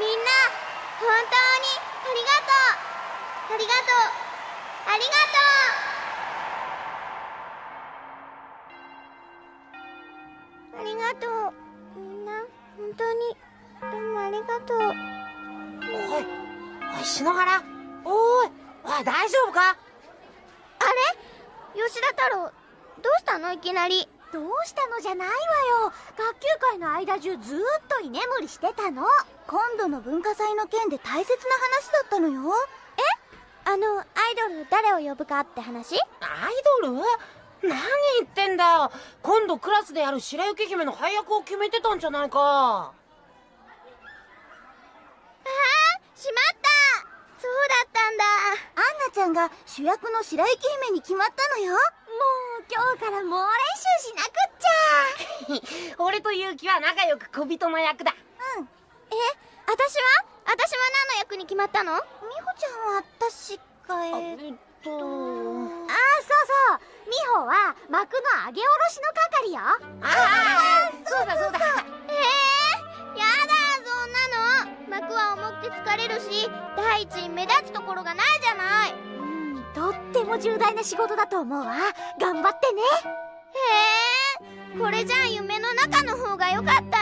みんな本当にありがとう。ありがとう。ありがとう。ありがとう。みんな本当に。どう。もありがとう。おいおい篠原おいおい大丈夫かあれ？吉田太郎どうしたの？いきなり。どうしたのじゃないわよ。学級会の間中ずーっと居眠りしてたの。今度の文化祭の件で大切な話だったのよ。あのアイドル誰を呼ぶかって話？アイドル？何言ってんだよ。今度クラスでやる白雪姫の配役を決めてたんじゃないか。ああしまった。そうだったんだ。アンナちゃんが主役の白雪姫に決まったのよ今日から猛練習しなくっちゃ。俺と結城は仲良く小人の役だ。うん。え私は？私は何の役に決まったの？美穂ちゃんは確かええっと。ああそうそう。美穂は幕の上げ下ろしの係よ。ああそうだそうだ。えー、やだそんなの。幕は重くて疲れるし第一目立つところがないじゃない。うんとっても重大な仕事だと思うわ。頑張ってね。へえ。これじゃあ夢の中の方が良かった